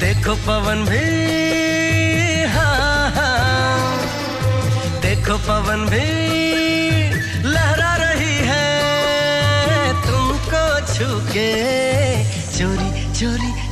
देखो पवन भी हाँ, हाँ। देखो पवन भी चोरी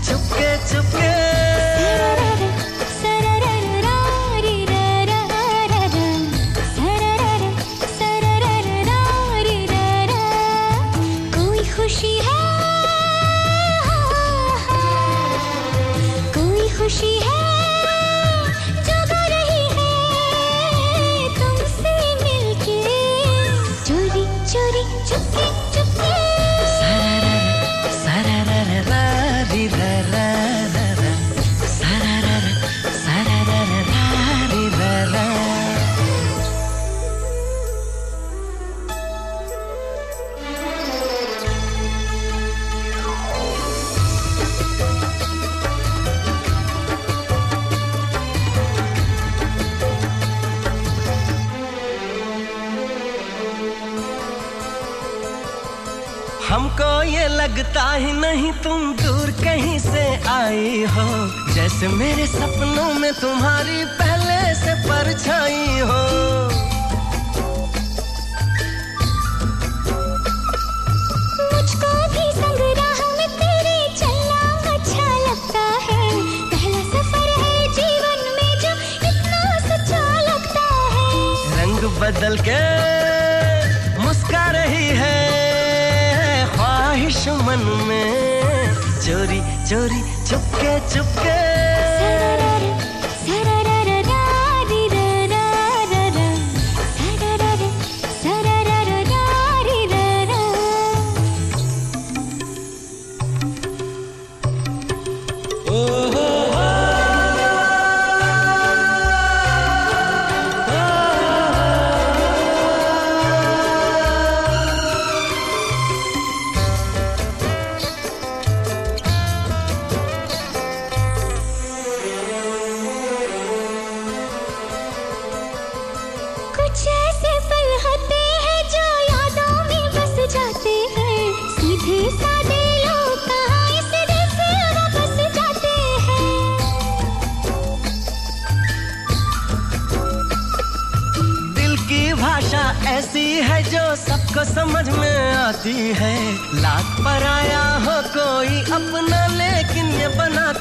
हमको ये लगता ही नहीं तुम दूर कहीं से आई हो। जैसे मेरे सपनों में तुम्हारी पहले से परछाई हो। मुझको भी संग राह में तेरे चलना अच्छा लगता है। पहला सफ़र है जीवन में जो इतना सच्चा लगता है। रंग बदल के मुस्का रही है ख्वाहिश मन में। चोरी चोरी चुपके चुपके भाषा ऐसी है जो सबको समझ में आती है। लाख पर आया हो कोई अपना, लेकिन ये बना